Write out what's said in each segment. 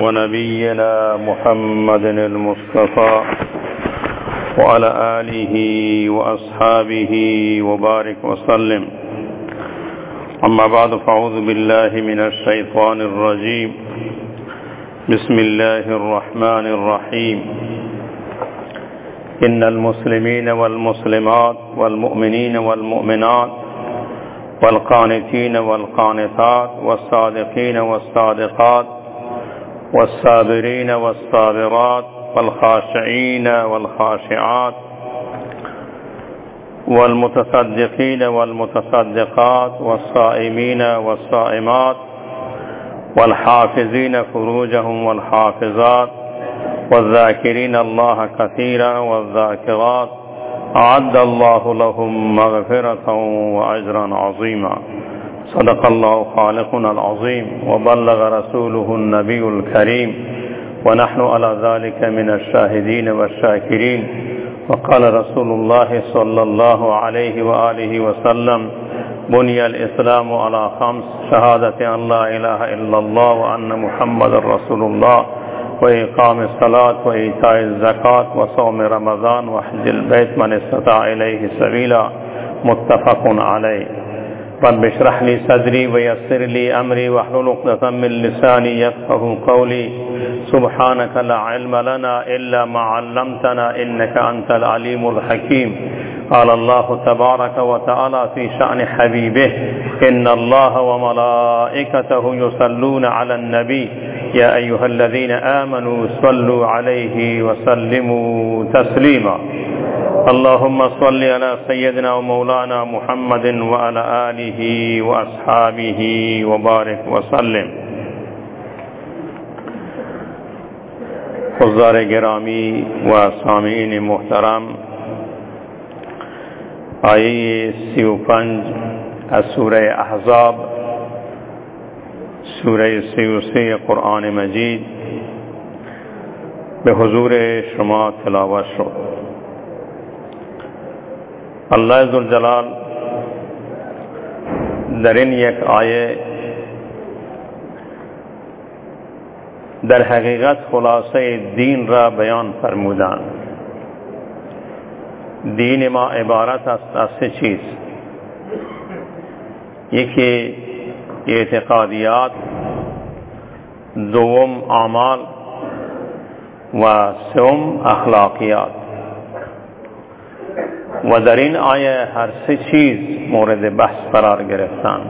ونبينا محمد المصطفى وعلى آله وأصحابه وبارك وسلم. أما بعد فأعوذ بالله من الشيطان الرجيم. بسم الله الرحمن الرحيم. إن المسلمين والمسلمات والمؤمنين والمؤمنات والقانتين والقانتات والصادقين والصادقات والصابرين والصابرات والخاشعين والخاشعات والمتصدقين والمتصدقات والصائمين والصائمات والحافظين فروجهم والحافظات والذاكرين الله كثيرا والذاكرات أعد الله لهم مغفرة وأجرا عظيما. صدق الله خالقنا العظيم وبلغ رسوله النبي الكريم. ونحن على ذلك من الشاهدين والشاكرين. وقال رسول الله صلى الله عليه وآله وسلم بني الإسلام على خمس شهادة أن لا إله إلا الله وأن محمد رسول الله. وإقام الصلاة وإيتاء الزكاة وصوم رمضان وحج البيت من استطاع إليه سبيلا متفق عليه. رب اشرح لي صدري ويسر لي أمري واحلل عقدة من لساني يفقه قولي. سبحانك لا علم لنا إلا ما علمتنا إنك أنت العليم الحكيم. قال الله تبارك وتعالى في شأن حبيبه إن الله وملائكته يصلون على النبي يا أيها الذين آمنوا صلوا عليه وسلموا تسليما. اللهم صل على سيدنا ومولانا محمد وعلى آله وأصحابه وبارك وسلم. حضار گرامی و سامعین محترم، آیه سی و پنج از سوره احزاب سوره سی و سی قرآن مجید به حضور شما تلاوت شد الله ذوالجلال در این یک آیه در حقیقت خلاصه دین را بیان فرمودند دین ما عبارت است از سه چیز؟ یکی اعتقادیات دوم اعمال و سوم اخلاقیات. و در این آیه هر سه چیز مورد بحث قرار گرفتن.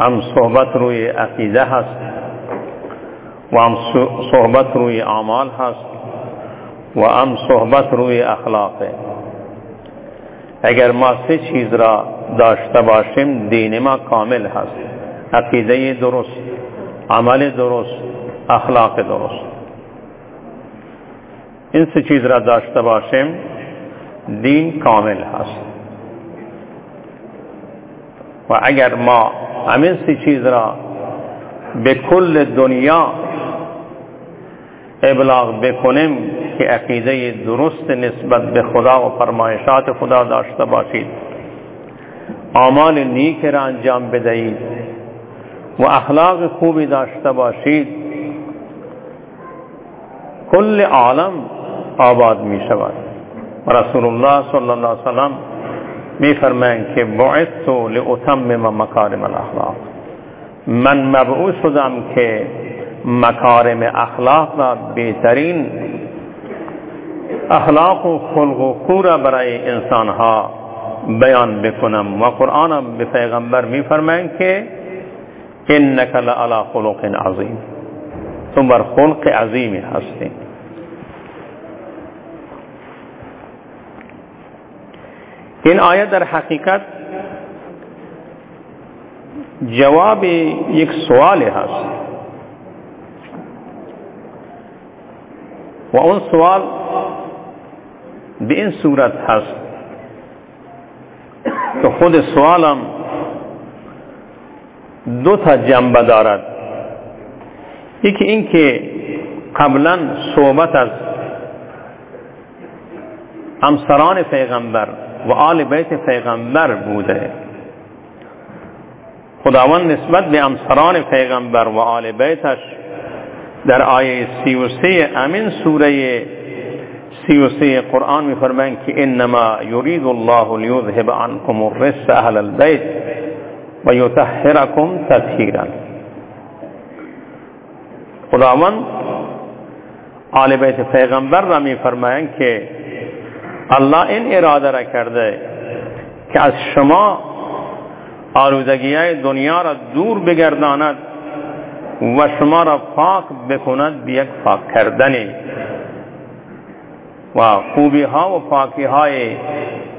هم صحبت روی عقیده هست و هم صحبت روی اعمال هست و هم صحبت روی اخلاقه. اگر ما سه چیز را داشته باشیم دین ما کامل هست. عقیده درست. عمل درست، اخلاق درست. این سه چیز را داشته باشیم، دین کامل هست. و اگر ما همین سه چیز را به کل دنیا ابلاغ بکنیم که عقیده درست نسبت به خدا و فرمایشات خدا داشته باشید. اعمال نیک را انجام بدهید. و اخلاق خوبی داشته باشید کل عالم آباد می شود. و رسول الله صلی الله علیه وسلم می فرمایند که بعثت لاتمم مکارم الاخلاق من مبعوث شدم که مکارم اخلاق را بهترین اخلاق و خلق و خو را برای انسان ها بیان بکنم. و قرآنم به پیغمبر می فرمایند که انک لعلی خلق عظیم تو بر خلق عظیمی هستی. این آیه در حقیقت جواب یک سوال هست. و اون سوال به این صورت هست که خود سوالم دو تا جنبه دارد. یکی این که قبلا صحبت از همسران پیغمبر و آل بیت پیغمبر بوده. خداوند نسبت به امسران پیغمبر و آل بیتش در آیه سی و سه امین سوره سی و سه قرآن می که انما یرید الله لیذهب عنکم الرس اهل البیت. و یطهرکم تطهیرا خداوند، آل بیت پیغمبر را می فرمایند که الله این اراده را کرده که از شما آلودگی دنیا را دور بگرداند و شما را پاک بکند به یک پاک کردنی و خوبی ها و پاکی های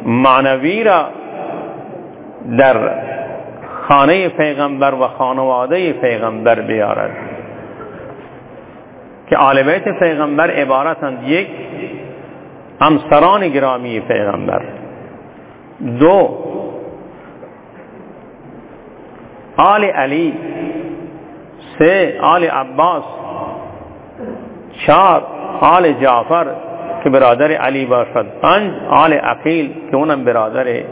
معنوی را در خانه پیغمبر و خانواده پیغمبر بیارد. که آل بیت پیغمبر عبارتند یک همسران گرامی پیغمبر. دو، آل علی. سه، آل عباس. چار آل جعفر که برادر علی باشد. پنج، آل عقیل که اونم برادر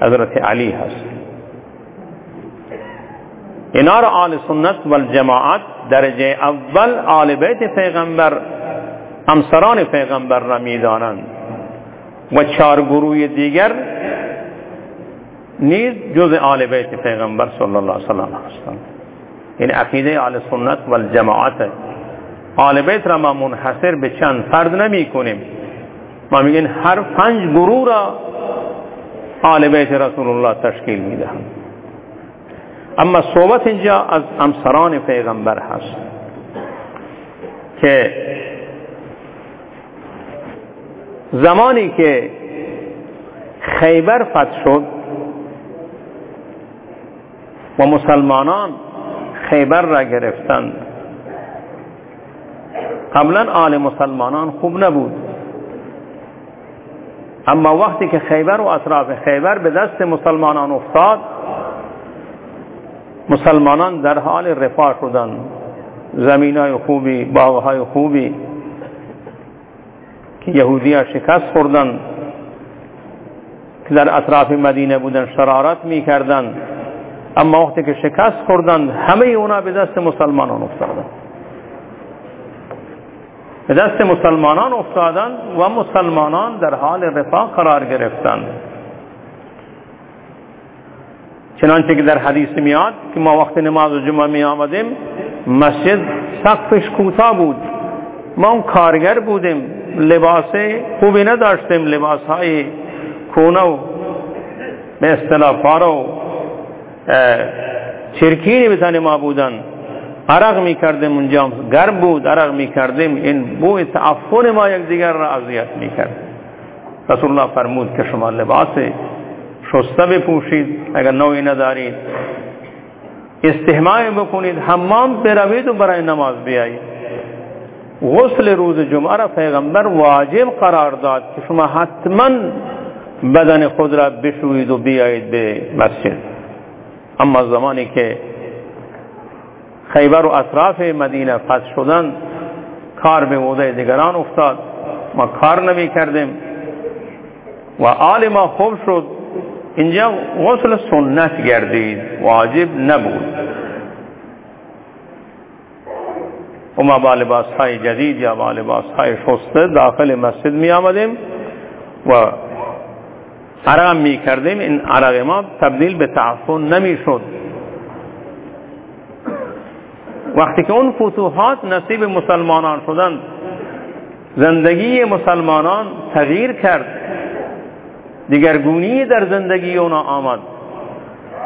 حضرت علی هست. اینا را آل سنت والجماعت درجه اول آل بیت پیغمبر همسران پیغمبر را می‌دانند و چهار گروه دیگر نیز جز آل بیت پیغمبر صلی الله علیه وسلم هستند این عقیده آل سنت و الجماعت آل بیت را ما منحصر به چند فرد نمی کنیم ما میگیم هر پنج گروه را آل بیت رسول الله تشکیل می‌دهند اما صحبت اینجا از امسران پیغمبر هست که زمانی که خیبر فتح شد و مسلمانان خیبر را گرفتند. قبلا آل مسلمانان خوب نبود. اما وقتی که خیبر و اطراف خیبر به دست مسلمانان افتاد مسلمانان در حال رفاه شدند زمین های خوبی باغ های خوبی. که یهودی ها شکست خوردن. که در اطراف مدینه بودن شرارت می کردن اما وقتی که شکست خوردن همه اونا به دست مسلمانان افتادن. به دست مسلمانان افتادن و مسلمانان در حال رفاه قرار گرفتند چنانچه که در حدیث میاد که ما وقت نماز جمعه می آمدیم مسجد سقفش کوتاه بود. ما اون کارگر بودیم لباس خوبی نداشتیم لباس های کونه و به اصطلاح پارو چرکینی به تن ما بودن. عرق می کردیم اونجا گرم بود عرق می کردیم این بوی تعفن ما یک دیگر را اذیت می کرد رسول الله فرمود که شما لباس شسته بپوشید اگر نوعی ندارید. استحمای بکنید، حمام بروید و برای نماز بیایید. غسل روز جمعه را پیغمبر واجب قرار داد که شما حتما بدن خود را بشوید و بیایید به مسجد. اما زمانی که خیبر و اطراف مدینه فتح شدن، کار به عهده دیگران افتاد. ما کار نمی کردیم. و آل ما خوب شد. اینجا غسل سنت گردید. واجب نبود. و ما با لباس های جدید یا با لباس های شسته داخل مسجد می آمدیم و عرق می کردیم این عرق ما تبدیل به تعفن نمی شد وقتی که اون فتوحات نصیب مسلمانان شدند زندگی مسلمانان تغییر کرد. دیگرگونی در زندگی اونا آمد.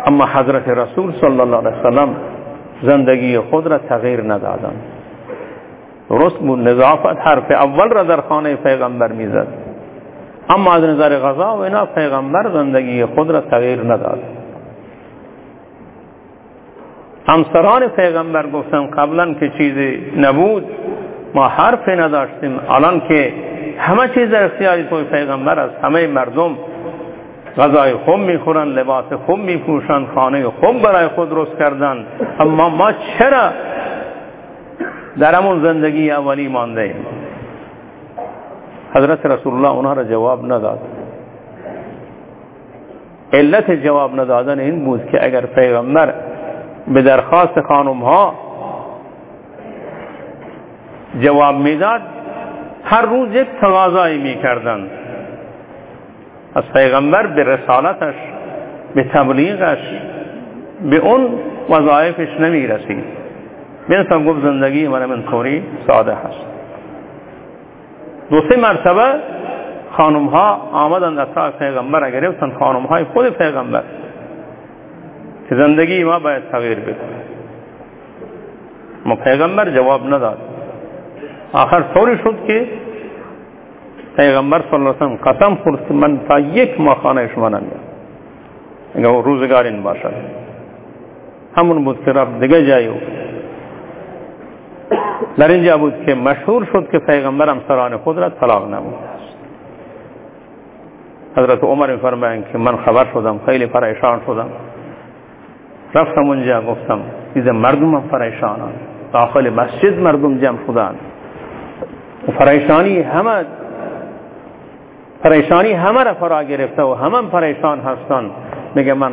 اما حضرت رسول صلی الله علیه وسلم زندگی خود را تغییر ندادند درست بود نظافت حرف اول را در خانه پیغمبر می‌زد. اما از نظر غذا و اینا پیغمبر زندگی خود را تغییر نداد. همسران پیغمبر گفتن قبلا که چیزی نبود ما حرف نداشتیم. الان که همه چیز در اختیار توی پیغمبر است همه مردم غذای خوب می‌خورن لباس خوب میپوشن خانه خوب برای خود درست کردن. اما ما چرا در همون زندگی اولی مانده ایم حضرت رسول الله اونها را جواب نداد. علت جواب ندادن این بود که اگر پیغمبر به درخواست خانم ها جواب می‌داد هر روز یک تقاضایی می‌کردند. از پیغمبر به رسالتش به تبلیغش به اون وظایفش نمی رسید بینستان گفت زندگی من من طوری ساده هست دو سه مرتبه خانم ها آمدند اطراف پیغمبر گرفتن خانم های خود پیغمبر که زندگی ما باید تغییر بکنه ما پیغمبر جواب نداد. آخر طوری شد که پیغمبر صلی الله علیه وسلم قسم خورد من تا یک ماه خانه شما نمیام اگر روزگار این باشد. همون بود که رفت دیگه جایی در اینجا بود که مشهور شد که پیغمبر سران خود را طلاق نمود. حضرت عمر فرمایند که من خبر شدم خیلی پریشان شدم. رفتم اونجا گفتم دیدم مردم هم پریشانان. داخل مسجد مردم جمع شدن. و پریشانی همه پریشانی همه را فرا گرفته و همه پریشان هستن میگه من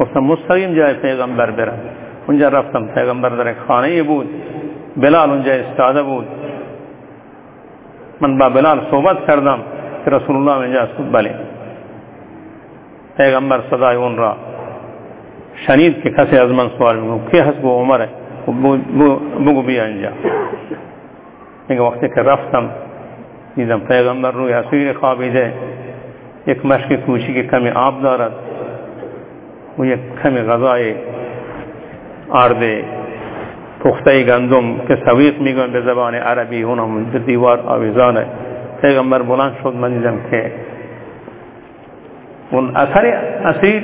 گفتم مستقیم جای پیغمبر برم اونجا رفتم، پیغمبر در یک خانه بود۔ بلال اونجا استاده بود۔ من با بلال صحبت کردم که رسول الله اونجا است۔ بله پیغمبر صدای اون را شنید که کسی از من سوال میگو، کی هست؟ گو عمره بگو بیا اینجا. میگه وقتی که رفتم دیدم پیغمبر روی حسیر خوابیده. یک مشک کوچیک کمی آب دارد. و یک کمی غذای آرد پخته گندم که سویق میگن به زبان عربی اونم به دیوار آویزانه. پیغمبر بلند شد من دیدم که اون اثر اسیر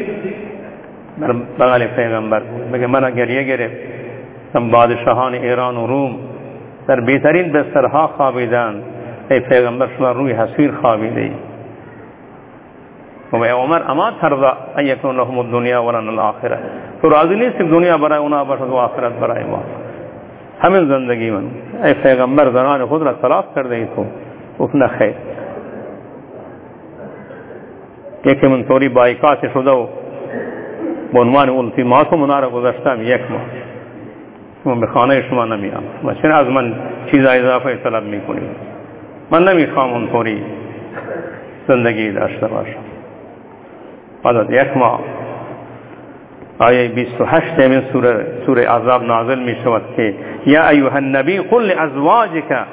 بر بغل پیغمبر بود. بگه من گریه گرفت بادشاهان ایران و روم در بهترین بسترها پیغمبر شما روی حسیر خوابی دی۔ وہ عمر، اما ترضا ان یکون لهم الدنیا ولن الاخرہ۔ تو راضی نہیں صرف دنیا برائے، انہاں بس تو آخرت برائے وہ ہمیں زندگی من۔ اے پیغمبر، زنان خود را طلاق کر دی تو اتنا خیر۔ کہ من توری بائیکات شدہ بعنوان التماس و منارہ گزشتا ہم یک ماہ۔ وہ بخانہ شما نمی آمد بچن از من چیزا اضافه طلب میکنید من نمی‌خوام اونطوری زندگی داشته باشم. بعد یک ماه آیه 28 من سوره سوره عذاب نازل می شود که یا ایها النبی قل لازواجک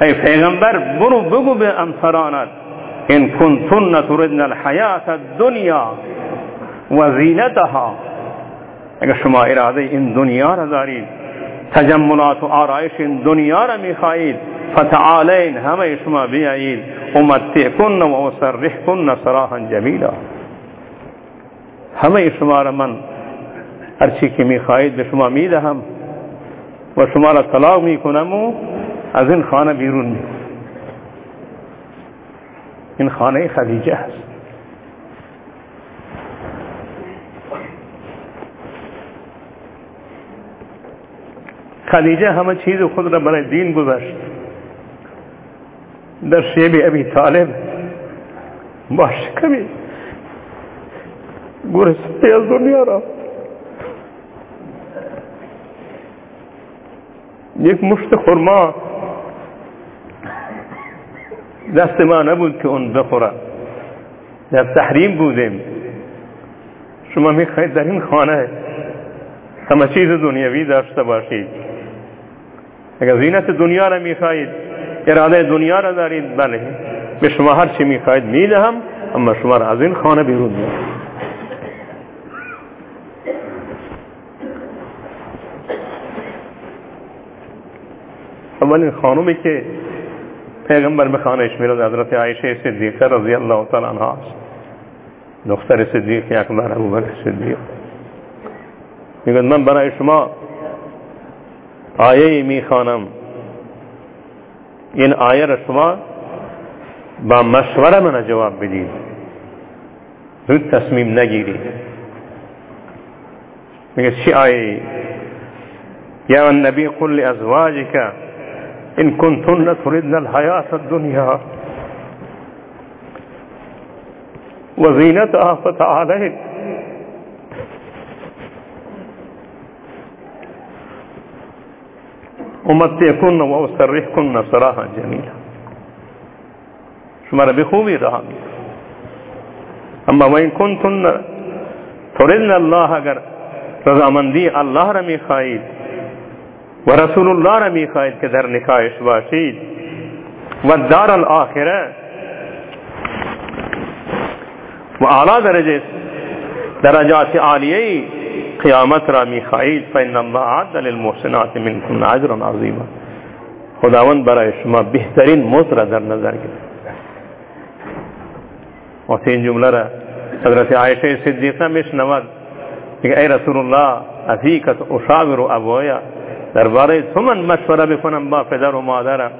ای پیغمبر برو بگو به امسرانت ان کنتن تردن الحیات الدنیا و زینتها. اگر شما اراده این دنیا را دارید تجملات و آرایش این دنیا را می‌خواهید فتعالین همه شما بیایید. امتع کن و اسرح کن سراحا جمیلا. همه شما را من هر چی که می‌خواهید به شما می‌دهم و شما را طلاق می‌کنم و از این خانه بیرون می این خانه خدیجه است. خدیجه همه چیز خود را برای دین گذاشت. در شیب ابی طالب با شکمی گرسنه از دنیا را. یک مشت خرما دست ما نبود که اون بخوره در تحریم بودیم. شما می‌خواید در این خانه همه چیز دنیاوی داشته باشید. اگر زینت دنیا را می‌خواهید اراده دنیا را دارید؟ بله. به شما هر چی می‌خواهید می‌دهم اما شما را از این خانه بیرون می‌دهم اولین خانومی که پیغمبر به خانهش میرد حضرت عایشه صدیقه رضی الله تعالی عنها است. دختر صدیق اکبر ابوبکر صدیق. می‌گوید من برای شما آیه می‌خوانم. این آیه را شما با مشوره من جواب بدید. زود تصمیم نگیرید. میگه چی آیه یا النبی قل لازواجك ان کنتن تردن الحیات الدنیا. وزینتها فتعالین امت کن و سرح کن سراہ جمیلہ شمارا بخوبی رہا اما وین کن تن تھوڑن اللہ اگر رضامندی اللہ رمی خائد و رسول اللہ رمی خائد کے در نکائش باشید و دار الاخرہ و اعلی درجے درجات عالیہ قیامت را می خواهید فإن الله عد للمحسنات منكم اجرا عظیما. خداوند برای شما بهترین مزد را در نظر گرفت. وقتی این جمله را حضرت عایشه صدیقه میشنود، میگه، ای رسول الله افیکت اشاور ابویا درباره تو من مشوره بکنم با پدر و مادرم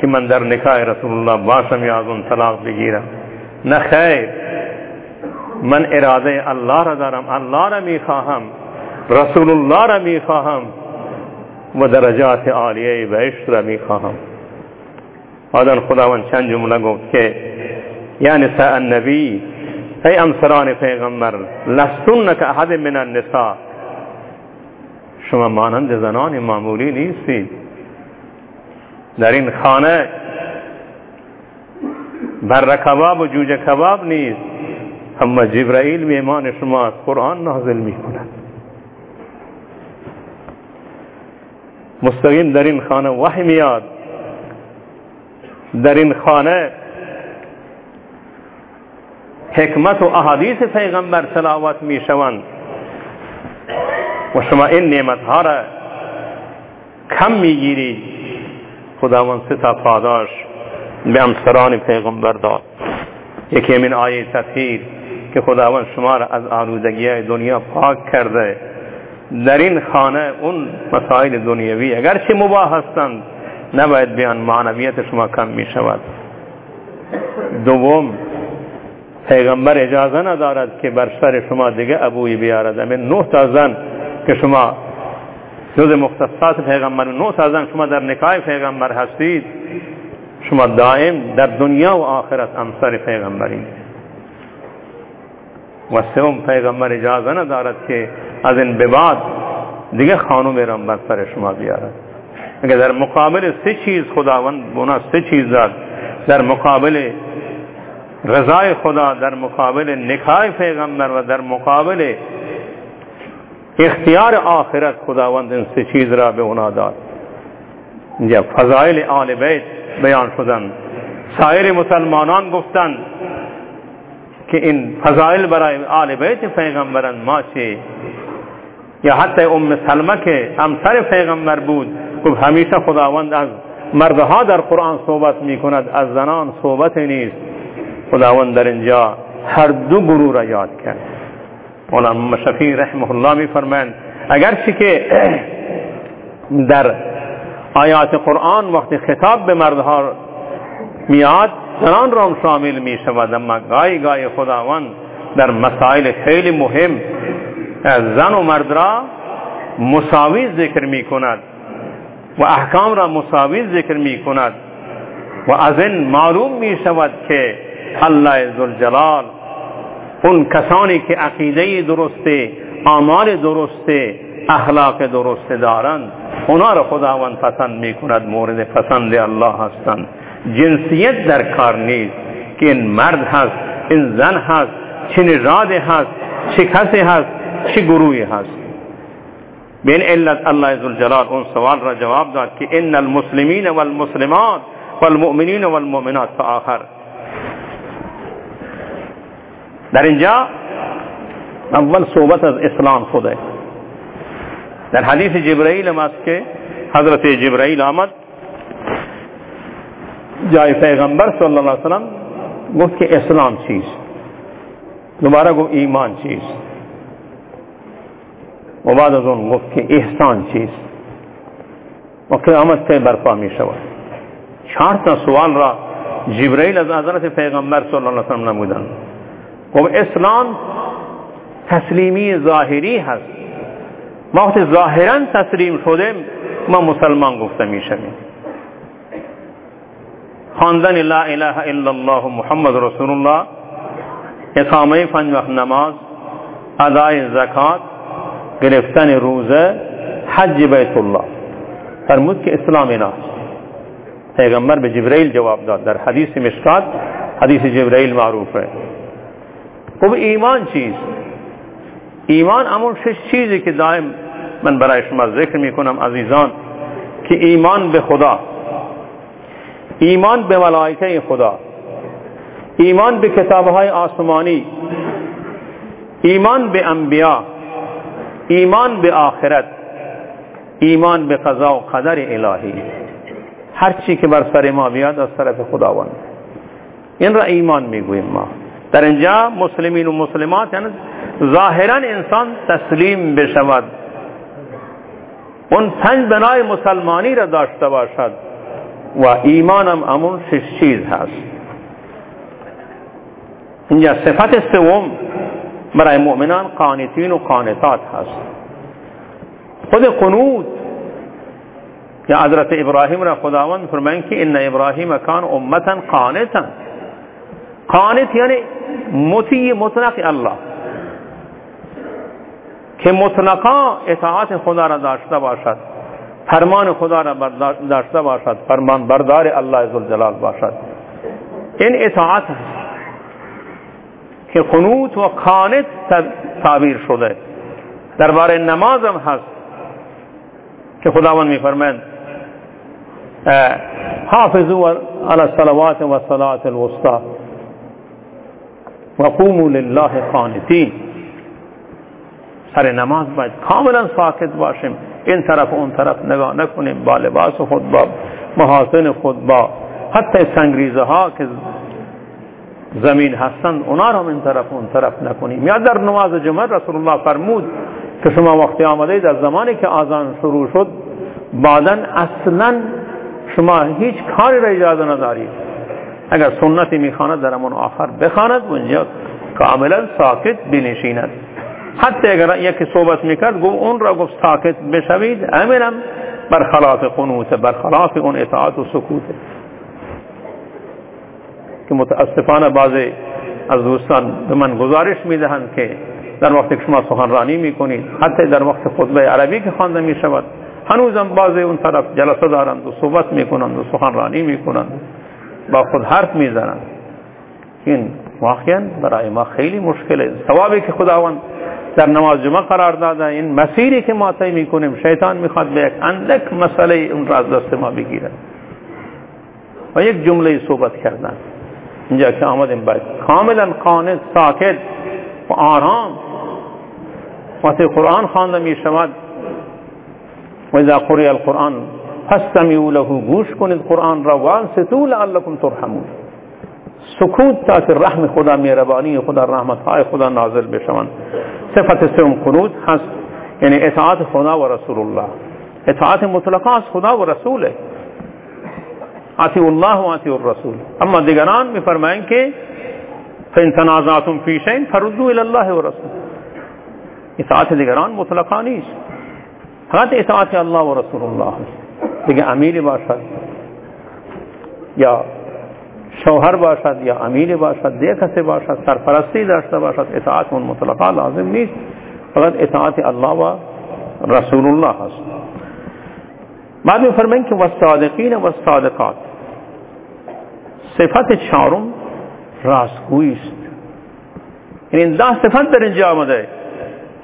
که من در نکاح رسول الله باشم یا از اون طلاق بگیرم. نه خیر، من اراده الله را دارم، الله را میخواهم. رسول الله را می‌خواهم و درجات عالیه بهشت را می‌خواهم آدم خداوند چند جمله گفت که یا نساء النبی ای امسران پیغمبر لستون که احد من النساء شما مانند زنان معمولی نیستید در این خانه بر کباب و جوجه کباب نیست اما جبرائیل میمان شما از قرآن نازل می کند مستقیم در این خانه وحی میاد. در این خانه حکمت و احادیث پیغمبر تلاوت می شوند و شما این نعمت ها را کم می گیرید خداوند سه پاداش به امسران پیغمبر داد. یکی من آیه تطهیر که خداوند شما را از آلودگی دنیا پاک کرده. در این خانه اون مسائل دنیوی اگرچه مباه هستند نباید بیان معنویت شما کم می شود دوم پیغمبر اجازه ندارد که بر سر شما دیگه ابوی بیارد امین نه تا زن که شما جز مختصات پیغمبر نه تا زن شما در نکای پیغمبر هستید شما دائم در دنیا و آخرت امثال پیغمبرین. و پیغمبر اجازه ندارد که از این به بعد دیگه خانم ایران بر سر شما بیارد. اگر در مقابل سه چیز خداوند بنا سه چیز داد در مقابل رضای خدا، در مقابل نکای پیغمبر و در مقابل اختیار آخرت خداوند این سه چیز را به اونا داد. اینجا فضائل آل بیت بیان شدن. سایر مسلمانان گفتند که این فضائل برای آل بیت پیغمبران ما چه یا حتی ام سلمه که همسر پیغمبر بود گفت همیشه خداوند از مردها در قرآن صحبت می کند از زنان صحبت نیست خداوند در اینجا هر دو گروه را یاد کرد مولانا شفیع رحمه الله می فرمایند اگرچه که در آیات قرآن وقتی خطاب به مردها میاد زنان را هم شامل می شود. اما گاهی گاهی خداوند در مسائل خیلی مهم زن و مرد را مساوی ذکر می کند و احکام را مساوی ذکر می کند و از این معلوم می شود که الله ذوالجلال اون کسانی که عقیده درسته آمال درسته اخلاق درسته دارند اونا را خداوند پسند می کند مورد پسند الله هستند. جنسیت در کار نیست که این مرد هست این زن هست چه نژاد هست چه کسی هست چه گروهی هست. بین علت الله ذوالجلال اون سوال را جواب داد که ان المسلمین والمسلمات والمؤمنین والمؤمنات، تا آخر. در اینجا اول صحبت از اسلام شده. در حدیث جبرائیل هم است که حضرت جبرائیل آمد جای پیغمبر صلی الله علیه وسلم گفت که اسلام چیست دوباره گفت ایمان چیست و بعد از اون گفت که احسان چیست و قیامت کی برپا می شود چهار تا سوال را، جبرائیل از حضرت پیغمبر صلی الله علیه وسلم نمودند گفت اسلام تسلیمی ظاهری هست ما وقتی ظاهرا تسلیم شدیم، ما مسلمان گفته می شویم خواندن لا اله الا الله محمد رسول الله اقامه پنج وقت نماز ادای زکات گرفتن روزه حج بیت الله فرمود که اسلام ایناست پیغمبر به جبرئیل جواب داد، در حدیث مشکات، حدیث جبرئیل معروفه خب ایمان چیست ایمان امون شش چیزی که دائم من برای شما ذکر میکنم، عزیزان، که ایمان به خدا۔ ایمان به ملائکه خدا. ایمان به کتابهای آسمانی. ایمان به انبیا. ایمان به آخرت. ایمان به قضا و قدر الهی. هر چی که بر سر ما بیاد از طرف خداوند. این را ایمان می‌گوییم ما. در اینجا مسلمین و مسلمات یعنی ظاهرا انسان تسلیم بشود. اون پنج بنای مسلمانی را داشته باشد. و ایمانم امون شش چیز هست. اینجا صفت سوم برای مؤمنان قانتین و قانتات هست. خود قنوت یا حضرت ابراهیم را خداوند فرمایند که ان ابراهیم کان امتا قانتا. قانت یعنی مطیع مطلق الله. که مطلقا اطاعت خدا را داشته باشد. فرمان خدا را داشته باشد. فرمان بردار الله عزوجلال باشد. این اطاعت هست که قنوت و قانت تعبیر شده. درباره نماز هم هست. که خداوند میفرمایند حافظوا على الصلوات والصلاة الوسطى وقوموا لله قانتین. سر نماز باید کاملا ساکت باشیم. این طرف اون طرف نگاه نکنیم با لباس خود با محاسن خود با حتی سنگریزه ها که زمین هستند اونا رو این طرف اون طرف نکنیم. یا در نماز جمعه رسول الله فرمود که شما وقتی آمده در زمانی که آزان شروع شد بعدا اصلا شما هیچ کاری را اجازه ندارید. اگر سنتی می‌خواند در امون آخر بخواند اونجا کاملا ساکت بنشیند. حتی اگر یکی صحبت می‌کرد گفت اون را گفت ساکت بشوید. امینم برخلاف قنوت برخلاف اون اطاعت و سکوت. که متاسفانه بعضی از دوستان به من گزارش می‌دهند که در وقت شما سخنرانی می‌کنید حتی در وقت خطبه عربی که خوانده می‌شود هنوزم بعضی اون طرف جلسه دارند و صحبت می‌کنند و سخنرانی می‌کنند. با خود حرف می‌زنند. این واقعا برای ما خیلی مشکله. ثوابی که خداوند در نماز جمعه قرار داده این مسیری که ما طی می‌کنیم شیطان می‌خواد به یک اندک مسئله اون را از دست ما بگیرد و یک جمله صحبت کردن. اینجا که آمدیم باید کاملا قانت ساکت و آرام. وقتی قرآن خوانده می شود و اذا قرئ القرآن فاستمعوا له گوش کنید قرآن را وانصتوا لعلكم ترحمون. سکوت تا که رحم خدا مهربانی خدا رحمت های، خدا نازل بشوند. صفت سوم قنوت هست یعنی اطاعت خدا و رسول الله. اطاعت مطلقه از خدا و رسوله. اطیع الله و اطیع الرسول. اما دیگران میفرمایند که فان تنازعتم فی شیء فردوا الى الله و رسول. اطاعت دیگران مطلقا نیست. فقط اطاعت الله و رسول الله دیگه امیر باشد. یا شوهر باشد یا امیر باشد دیگه کسی باشد سرپرستی داشته باشد اطاعت اون مطلقا لازم نیست. فقط اطاعت الله و رسول الله هست بعد میفرمایند که والصادقین و صادقات صفت چهارم راستگویی است. یعنی ده صفت در اینجا آمده.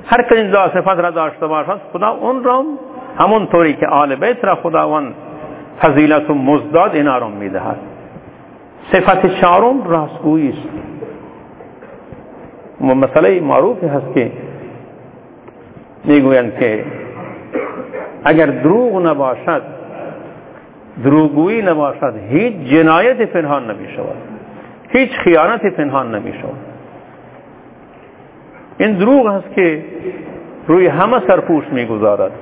هر این ده صفت را داشته باشد خدا اون را همون طوری که آل بیت را خداوند فضیلت و مزداد اینا را می‌دهد. صفت چهارم راستگویی است. مسئله معروفی هست که می‌گویند که اگر دروغ نباشد دروغگویی نباشد هیچ جنایت پنهان نمی شود هیچ خیانت پنهان نمی شود این دروغ هست که روی همه سرپوش می‌گذارد.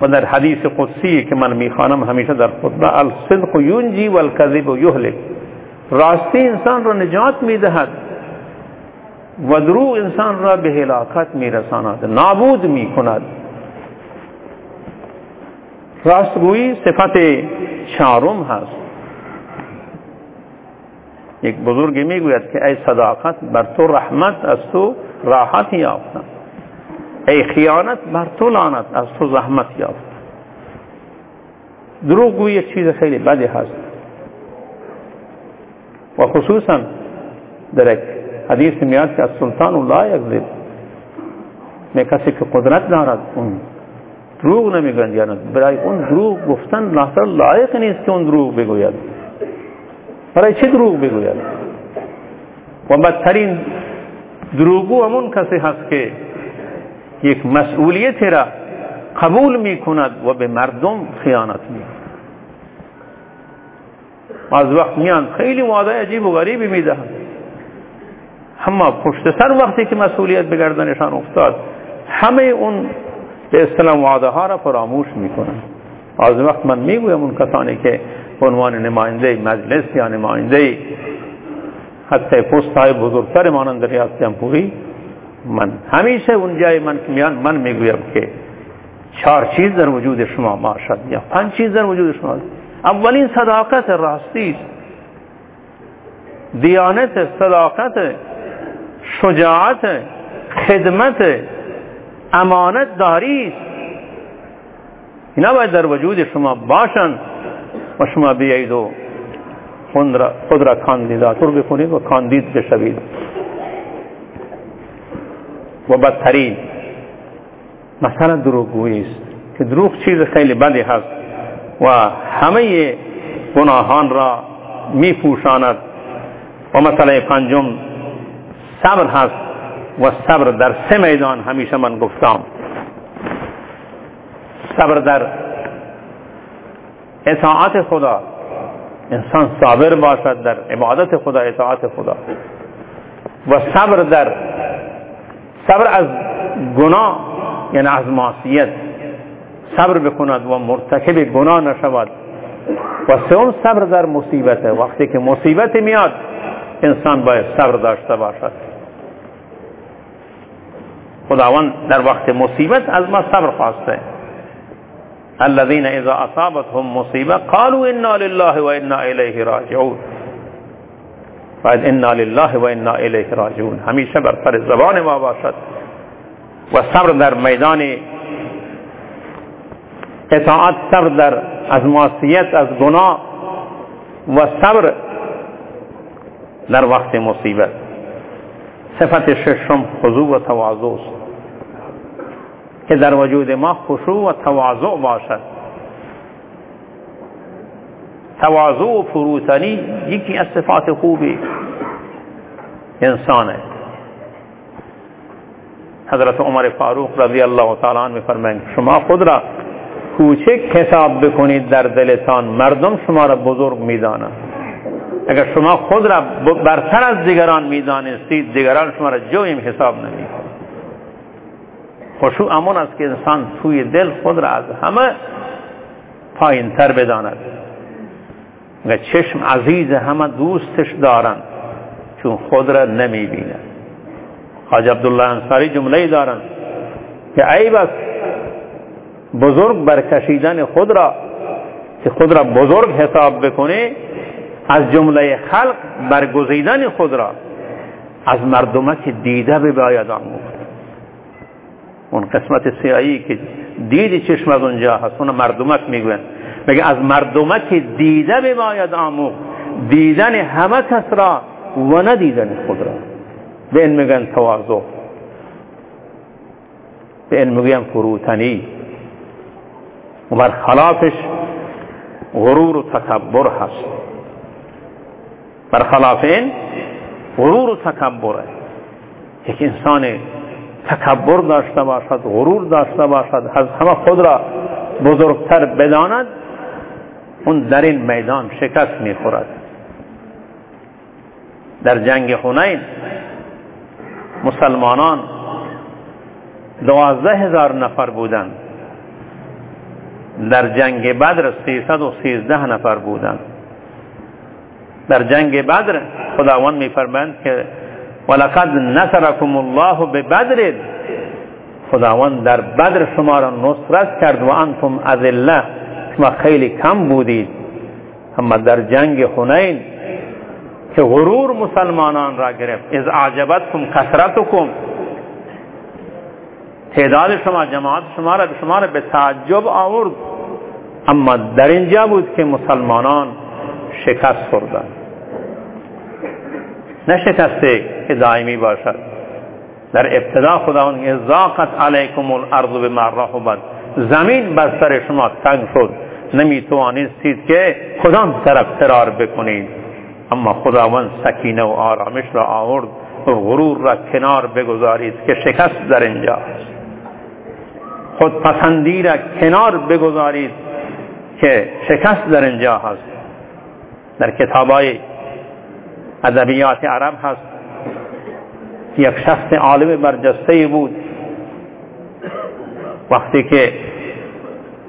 و در حدیث قدسی که من می‌خوانم همیشه در خطبه الصدق ینجی والکذب یهلک. راستی انسان را نجات می‌دهد و دروغ انسان را به هلاکت میرساند نابود می‌کند. راستگویی صفت چهارم هست. یک بزرگ می‌گوید که ای صداقت بر تو رحمت از تو راحت یافتم. ای خیانت بر تو لعنت از تو زحمت یافتم دروغ گوی یک چیز خیلی بدی هست و خصوصا در یک حدیث میاد که از سلطان لا یکذب می کسی که قدرت دارد اون دروغ نمیگن یعنی برای اون دروغ گفتن ناصر لایق نیست که اون دروغ بگوید برای چه دروغ بگوید و بدترین دروغو همون کسی هست که یک مسئولیت را قبول می کند و به مردم خیانت می از وقت میان خیلی وعده عجیب و غریبی می‌دهند. اما پشت سر وقتی که مسئولیت به گردنشان افتاد همه اون به اصطلاح وعده ها را فراموش می‌کنن. از وقت من می‌گویم اون کسانی که عنوان نماینده مجلس یا نماینده حتی پست های بزرگتر مانند ریاست جمهوری من. همیشه اون جای من که میان من می‌گویم که چهار چیز در وجود شما باشد یا پنج چیز در وجود شما. اولین صداقت راستی است دیانت صداقت شجاعت خدمت امانت داری. اینا باید در وجود شما باشند و شما بیایید و خود را کاندیداتور بکنید و کاندید بشوید. و بدترین مثلا دروغگویی است که دروغ چیز خیلی بدی هست و همه گناهان را می پوشاند و مثلا پنجم صبر هست و صبر در سه میدان همیشه من گفتم. صبر در اطاعت خدا. انسان صابر باشد در عبادت خدا اطاعت خدا. و صبر در صبر از گناه یعنی از معصیت. صبر بکند و مرتکب گناه نشود. و سوم صبر در مصیبت وقتی که مصیبت میاد انسان باید صبر داشته باشد. خداوند در وقت مصیبت از ما صبر خواسته. الذين اذا اصابتهم مصیبه قالوا انا لله و انا الیه راجعون. باید انا لله و انا الیه راجعون. همیشه بر سر زبان ما باشد. و صبر در میدان اطاعت صبر در از معصیت از گناه و صبر در وقت مصیبت. صفت ششم خضوع و تواضع است. که در وجود ما خشوع و تواضع باشد. تواضع و فروتنی یکی از صفات خوبی انسانه. حضرت عمر فاروق رضی الله تعالی عنه میفرمایند شما خود را کوچک حساب بکنید در دلتان مردم شما را بزرگ می‌دانند اگر شما خود را برتر از دیگران می‌دانستید دیگران شما را جویم حساب نمی خشوع امون است که انسان توی دل خود را از همه پایین تر بداند. و چشم عزیز همه دوستش دارند چون خود را نمی بیند حاج عبدالله انصاری جمله دارند که عیب است بزرگ برکشیدن خود را که خود را بزرگ حساب بکنه از جمله خلق برگزیدن خود را از مردمک دیده بباید آموخت اون قسمت سیایی که دید چشم از اونجا هست اون مردمک می‌گوین میگه از مردمک دیده بباید آموخت. دیدن همه کس را و ندیدن خود را. به این میگن تواضع. به این میگن فروتنی. و برخلافش غرور و تکبر هست. برخلاف این غرور و تکبره یک انسان تکبر داشته باشد غرور داشته باشد از همه خود را بزرگتر بداند. اون در این میدان شکست می‌خورد. در جنگ حنین مسلمانان دوازده هزار نفر بودند. در جنگ بدر سیصد و سیزده نفر بودند. در جنگ بدر خداوند میفرمایند که ولقد نصرکم الله به بدر خداوند در بدر شما را نصرت کرد و انتم الله شما خیلی کم بودید. اما در جنگ حنین که غرور مسلمانان را گرفت. از اعجبتکم کثرتکم. تعداد شما جماعت شما را شما را به تعجب آورد. اما در اینجا بود که مسلمانان شکست خوردن نه شکسته که دائمی باشد. در ابتدا خداوند ازاقت علیکم الارض بما رحبت. زمین بر سر شما تنگ شد. نمی توانستید که کدام طرف فرار بکنید. اما خداوند سکینه و آرامش را آورد و غرور را کنار بگذارید که شکست در اینجا خودپسندی را کنار بگذارید که شکست در اینجا هست. در کتابای ادبیات عرب هست. یک شخص عالم برجسته بود. وقتی که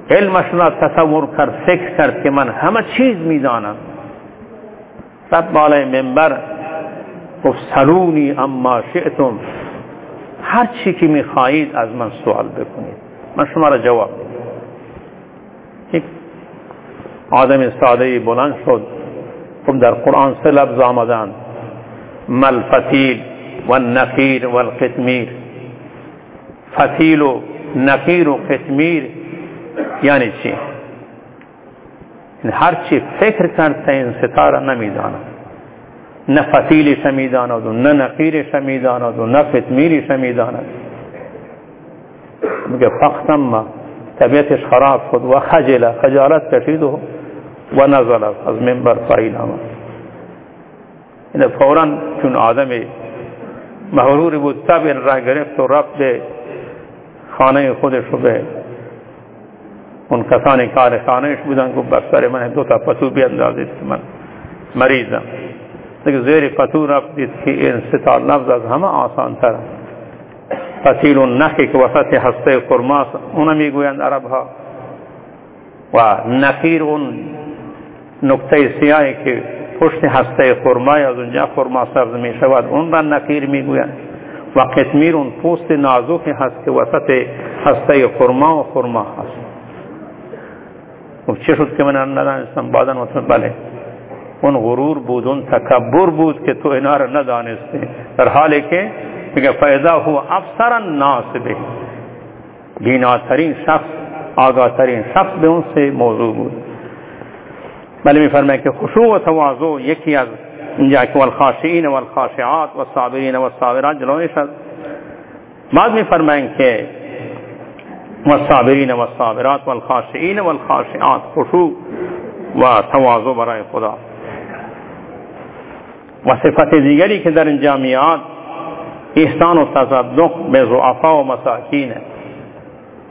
علمش را تصور کرد فکر کرد که من همه چیز می‌دانم. صد بالای منبر گفت سلونی اما شئتم. هر چی که می‌خواهید از من سوال بکنید. من شما را جواب یک آدم ساده بلند شد. خب در قرآن سه لفظ آمدن مل فتیل و نقیر و القتمیر فتیل و نقیر و قتمیر یعنی چی؟ هر چی فکر کرد تا این ستاره نمی‌داند. نه فتیلش می‌داند و نه نقیرش می‌داند و نه فتمیرش می‌داند میگه فقط طبیعتش خراب شد و خجله خجالت کشید و و نزل از منبر پایین آمد. این فورا چون آدم مغروری بود تب این راه گرفت و رفت خانه خودش رو به اون کسانی کار خانهش بودن گفت بر سر من دو تا پتو بیاندازید که من مریضم دیگه ہاں۔ زیر پتو رفت دید که این ستا لفظ از همه آسان تر۔ فتیل نخی که وسط هسته قرماس اونم میگویند عرب ها و نخیر اون نقطه سیاهی که پشت هسته خرمای از اونجا خرما سبز می شود اون را نقیر می گویند و قطمیر اون پوست نازکی هست که وسط هسته خرما و خرما هست. چه شد که من ندانستم؟ بعدا مطمئن بله. اون غرور بود، اون تکبر بود که تو اینا رو ندانستی. در حالی که میگه فیضا هو افسر الناس به. بیناترین شخص آگاهترین شخص به اون سه موضوع بود. بله میفرماید که خشوع و تواضع یکی از اینجا که والخاشعات والصابرین والصابرات جلویش هست بعد میفرمایند که والصابرین والصابرات والخاشعین والخاشعات، خشوع و تواضع برای خدا. و صفت دیگری که در این جامعات، احسان و تصدق به ضعفا و مساکین. ہے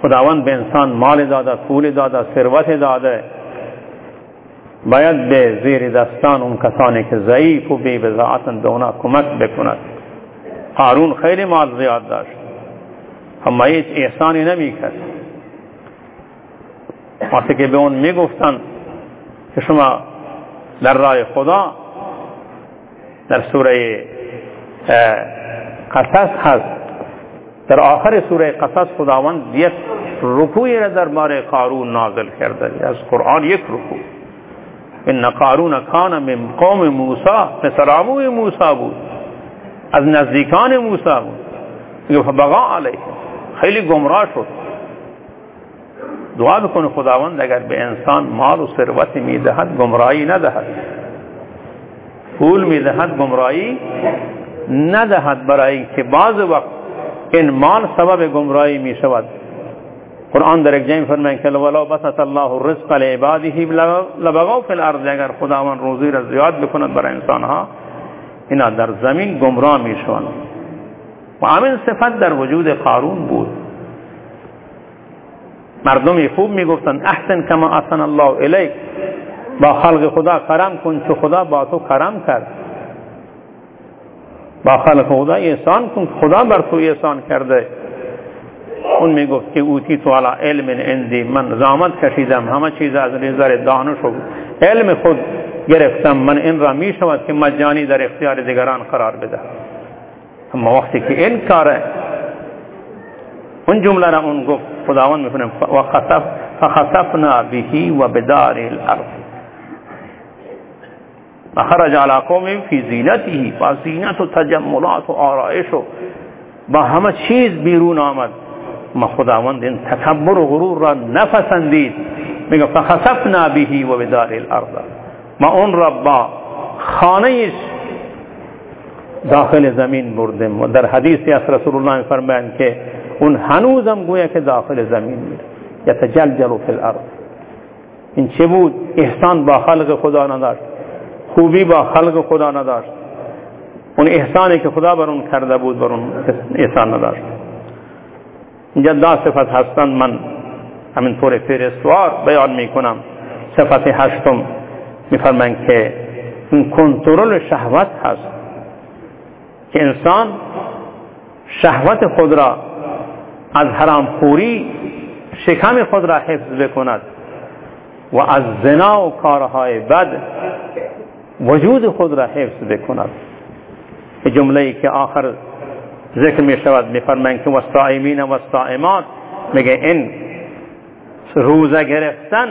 خداوند به انسان مال داده پول داده ثروت داده باید به زیر دستان اون کسانی که ضعیف و بی به اونا کمک بکند. قارون خیلی مال زیاد داشت. اما هیچ احسانی نمی کرد. وقتی که به اون می گفتن که شما در راه خدا در سوره قصص هست. در آخر سوره قصص خداوند یک رکوی را در بار قارون نازل کرده. از قرآن یک رکوع. ان قارون کان من قوم موسی پسراموی موسی بود. از نزدیکان موسی بود. بقا علیه. خیلی گمراه شد. دعا بکنه خداوند اگر به انسان مال و ثروت می‌دهد گمراهی ندهد. پول می‌دهد گمراهی ندهد برای که بعض وقت این مال سبب گمراهی می شود قرآن در یک جای فرمائیں که ولو بسط الله الرزق لعباده لبغوا فی الارض اگر خداوند روزی را زیاد بکند برای انسان ها اینا در زمین گمراه می شوند و همین صفت در وجود قارون بود. مردمی خوب می گفتند احسن کما احسن الله الیک. با خلق خدا کرم کن چو خدا با تو کرم کرد. با خلق خدا احسان کن خدا بر تو احسان کرده. اون میگفت که اوتی تو علا علم اندی من زامت کشیدم، همه چیز از نظر دانش و علم خود گرفتم. من این را می شود که مجانی در اختیار دیگران قرار بده. اما وقتی که این کاره اون جمله را اون گفت، خداوند میکنه و خصف فخسفنا بهی و بدار الارض. و خرج علی قوم فی زینته با زینت و تجملات و آرائش و با همه چیز بیرون آمد. ما خداوند این تکبر و غرور را نپسندید میگه فخسفنا بهی و بدار الارض. ما اون را خانه داخل زمین بردیم. و در حدیثی از رسول الله فرمایند که اون هنوزم گویا که داخل زمین میره. یتجلجل فی الارض. این چه بود؟ احسان با خلق خدا نداشت. خوبی با خلق خدا نداشت. اون احسانی که خدا بر اون کرده بود بر اون احسان نداشت. اینجا دا صفت هستند من همینطور فهرستوار بیان می‌کنم. صفت هشتم میفرمایند که این کنترل شهوت هست که انسان شهوت خود را از حرام خوری شکم خود را حفظ بکند و از زنا و کارهای بد وجود خود را حفظ بکند. جمله ای که آخر ذکر می شود می فرمایند که وستائمین و وستائمات میگه این روزه گرفتن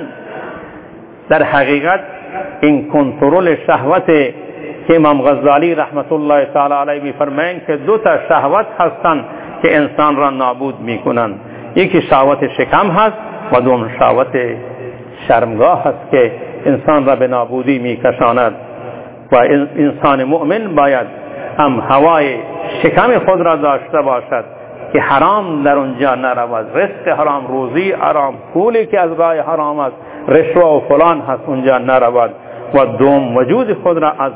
در حقیقت این کنترل شهوت که امام غزالی رحمت الله تعالی علیه میفرمایند که دو تا شهوت هستند که انسان را نابود می‌کنند یکی شهوت شکم هست و دوم شهوت شرمگاه هست که انسان را به نابودی میکشاند و انسان مؤمن باید هم هوای شکم خود را داشته باشد که حرام در اونجا نرود. رزق حرام روزی حرام پولی که از راه حرام است رشوه و فلان هست اونجا نرود. و دوم وجود خود را از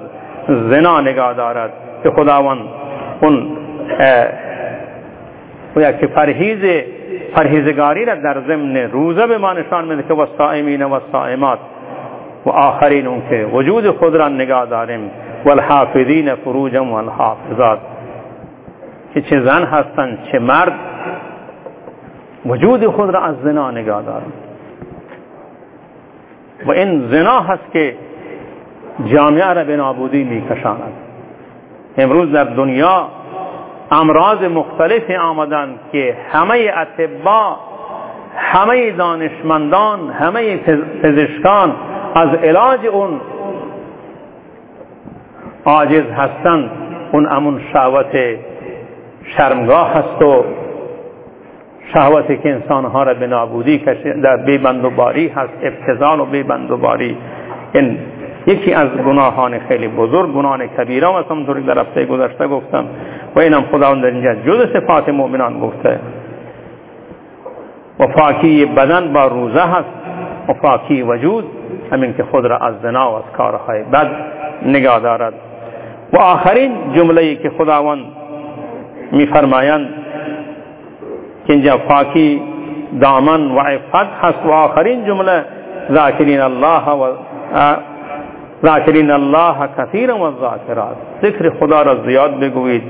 زنا نگاه دارد. که خداوند اون که پرهیز پرهیزگاری را در ضمن روزه به ما نشان میده که وسائمین و سائمات و آخرین اون که وجود خود را نگاه داریم. والحافظین فروجم والحافظات. که چه زن هستند چه مرد وجود خود را از زنا نگاه دارند و این زنا هست که جامعه را به نابودی میکشاند. امروز در دنیا امراض مختلفی آمدند که همه اتباع همه دانشمندان همه پزشکان از علاج اون عاجز هستند اون امون شهوت شرمگاه هست و شهوتی که انسانها را به نابودی در بیبند و باری هست ابتزال و بیبند و این یکی از گناهان خیلی بزرگ گناهان کبیره و همونطوری در هفته گذشته گفتم. و اینم خداوند در اینجا جز صفات مؤمنان گفته. و فاکی بدن با روزه هست. و فاکی وجود همین که خود را از زنا و از کارهای بد نگاه دارد. و آخرین جمله که خداوند میفرمایند که اینجا فاکی دامن و عفت هست و آخرین جمله ذاکرین الله و ذاکرین الله کثیرا و ذاکرات۔ ذکر خدا را زیاد بگویید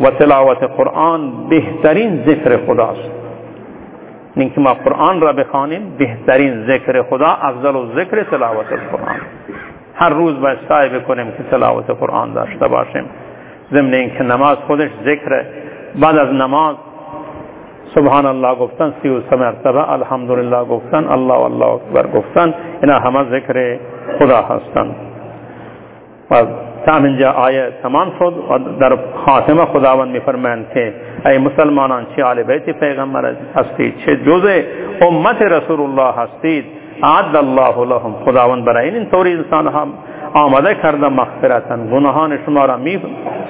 و تلاوت قرآن بهترین ذکر خداست۔ اینکه ما قرآن را بخوانیم بهترین ذکر خدا، افضل و ذکر تلاوت قرآن۔ هر روز باید سعی بکنیم که تلاوت قرآن داشته باشیم. ضمن اینکه نماز خودش ذکر بعد از نماز سبحان الله گفتن سی و مرتبه الحمدلله گفتن الله والله اکبر گفتن اینا همه ذکر خدا هستند و تا آیه تمام شد و در خاتمه خداوند میفرمایند که ای مسلمانان چه آل بیت پیغمبر هستید چه جزء امت رسول الله هستید؟ عد الله لهم. خداوند برای این طوری انسان هم آماده کرده مغفرتن گناهان شما را می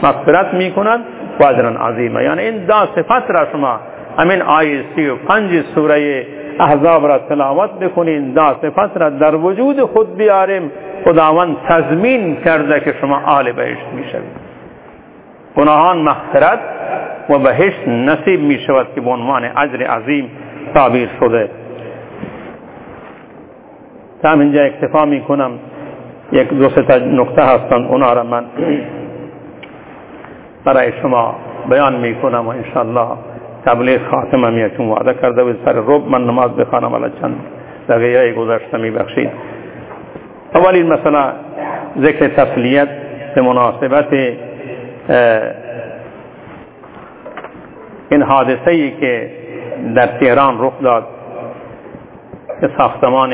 مغفرت می کند و اجرا عظیمه یعنی این دا صفت را شما همین آیه سی و پنج سوره احزاب را تلاوت بکنین. دا صفت را در وجود خود بیاریم. خداوند تضمین کرده که شما آل بهشت می شوید گناهان مغفرت و بهشت نصیب می شود که به عنوان اجر عظیم تعبیر شده. تا اینجا اکتفا می کنم یک دو سه نقطه هستن اونا را من برای شما بیان می کنم و انشاءالله تبلیغ خاتمه میتون وعده کرده و سر رب من نماز بخوانم ولی چند دقیقه گذشته می بخشید اولین مثلا ذکر تسلیت به مناسبت این حادثه ای که در تهران رخ داد که ساختمان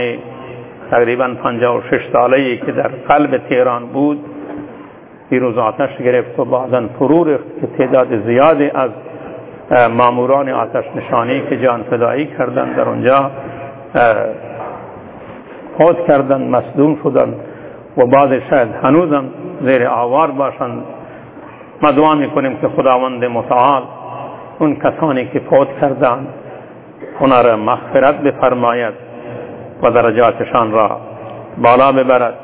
تقریبا 56 ساله ای که در قلب تهران بود دیروز آتش گرفت و بعدا فرو که تعداد زیادی از ماموران آتش نشانی که جان فدایی کردن در اونجا فوت کردن مصدوم شدن و بعد شاید هنوزم زیر آوار باشند. ما دعا می‌کنیم که خداوند متعال اون کسانی که فوت کردند اونا را مغفرت بفرماید. و درجاتشان را بالا ببرد.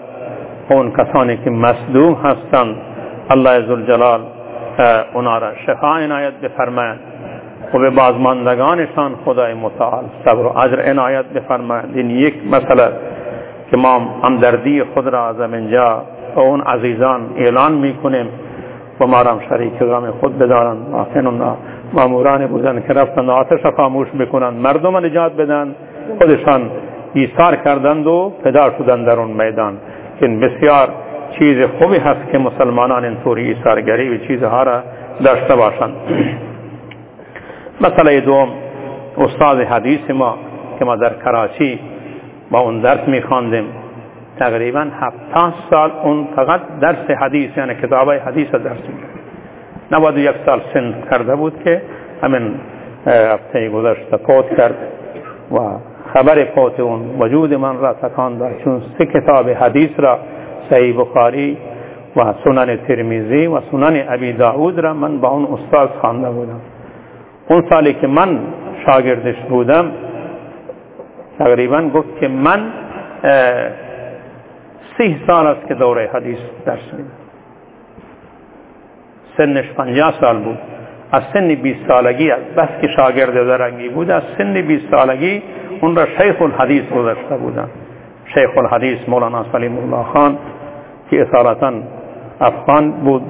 اون کسانی که مصدوم هستند الله عزالجلال اونا را شفا عنایت بفرماید و به بازماندگانشان خدای متعال صبر و اجر عنایت بفرماید. این یک مسئله که ما همدردی خود را از اینجا اون عزیزان اعلان می‌کنیم و ما را شریک غم خود بدارن آخن ماموران بودن که رفتن آتش خاموش بکنن مردم نجات بدن. خودشان ایثار کردند و پدار شدن در اون میدان. این بسیار چیز خوبی هست که مسلمانان اینطوری ایثارگری و چیزها را داشته باشند. مسئله دوم استاد حدیث ما که ما در کراچی با اون درس میخواندیم تقریبا هفتاد سال اون فقط درس حدیث یعنی کتاب حدیث درس می‌کرد. نود یک سال سن کرده بود که همین هفته گذشته فوت کرد و خبر فوت اون. وجود من را تکان داد چون سه کتاب حدیث را صحیح بخاری و سنن ترمیزی و سنن ابی داود را من با اون استاد خوانده بودم. اون سالی که من شاگردش بودم تقریبا گفت که من سی سال است که دوره حدیث درس میدم. سنش پنجاه سال بود. از سن 20 سالگی بس که شاگرد درنگی بود از سن 20 سالگی اون را شیخ الحدیث گذاشته بودن. شیخ الحدیث مولانا سلیم الله خان که اصالتا افغان بود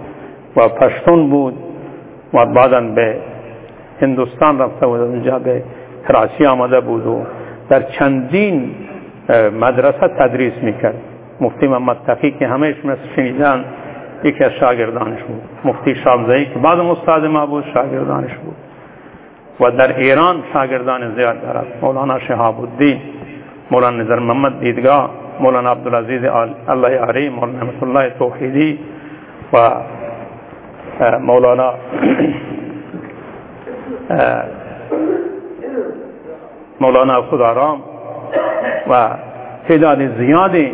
و پشتون بود و بعدا به هندوستان رفته بود اونجا به کراچی آمده بود و در چندین مدرسه تدریس می‌کرد. مفتی محمد تقی که همه مثل شنیدن یکی از شاگردانش بود. مفتی شامزهی که بعد استاد ما بود شاگردانش بود. و در ایران شاگردان زیاد دارد. مولانا شهاب الدین مولانا نظر محمد دیدگاه مولانا عبدالعزیز الله یاری مولانا نعمت الله توحیدی و مولانا مولانا خدارام و تعداد زیادی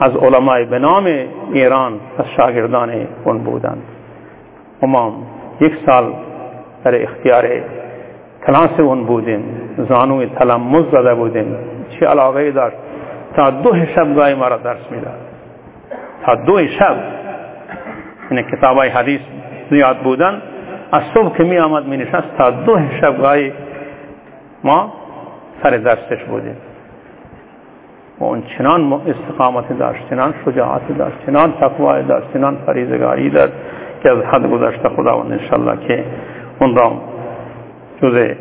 از علمای به نام ایران از شاگردان اون بودند. و ما یک سال در اختیار کلاس اون بودیم زانوی تلمز زده بودیم چه علاقه داشت؟ تا دو شب گاهی ما را درس می‌داد. تا دو شب. این کتاب های حدیث زیاد بودن. از صبح که می آمد می نشست تا دو شب گاهی ما سر درسش بودیم. و اون چنان استقامت داشت چنان شجاعت داشت چنان تقوی داشت چنان فریزگاری داشت که از حد گذشته خداوند انشالله که اون را جز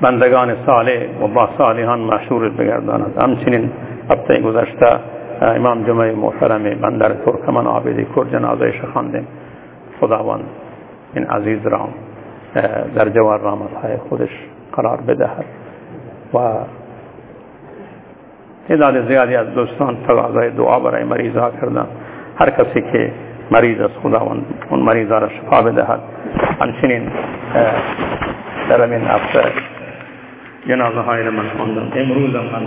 بندگان صالح و با صالحان مشهور بگرداند. همچنین هفته گذشته امام جمعه محترم بندر ترکمان آبدی کر جنازه خواندیم خداوند این عزیز را در جوار رحمت های خودش قرار بدهد. و تعداد زیادی از دوستان تقاضای دعا برای مریض ها کردن. هر کسی که مریض از خداوند اون مریض را شفا بدهد. همچنین در این هفته جنازه های من خواندم. امروز من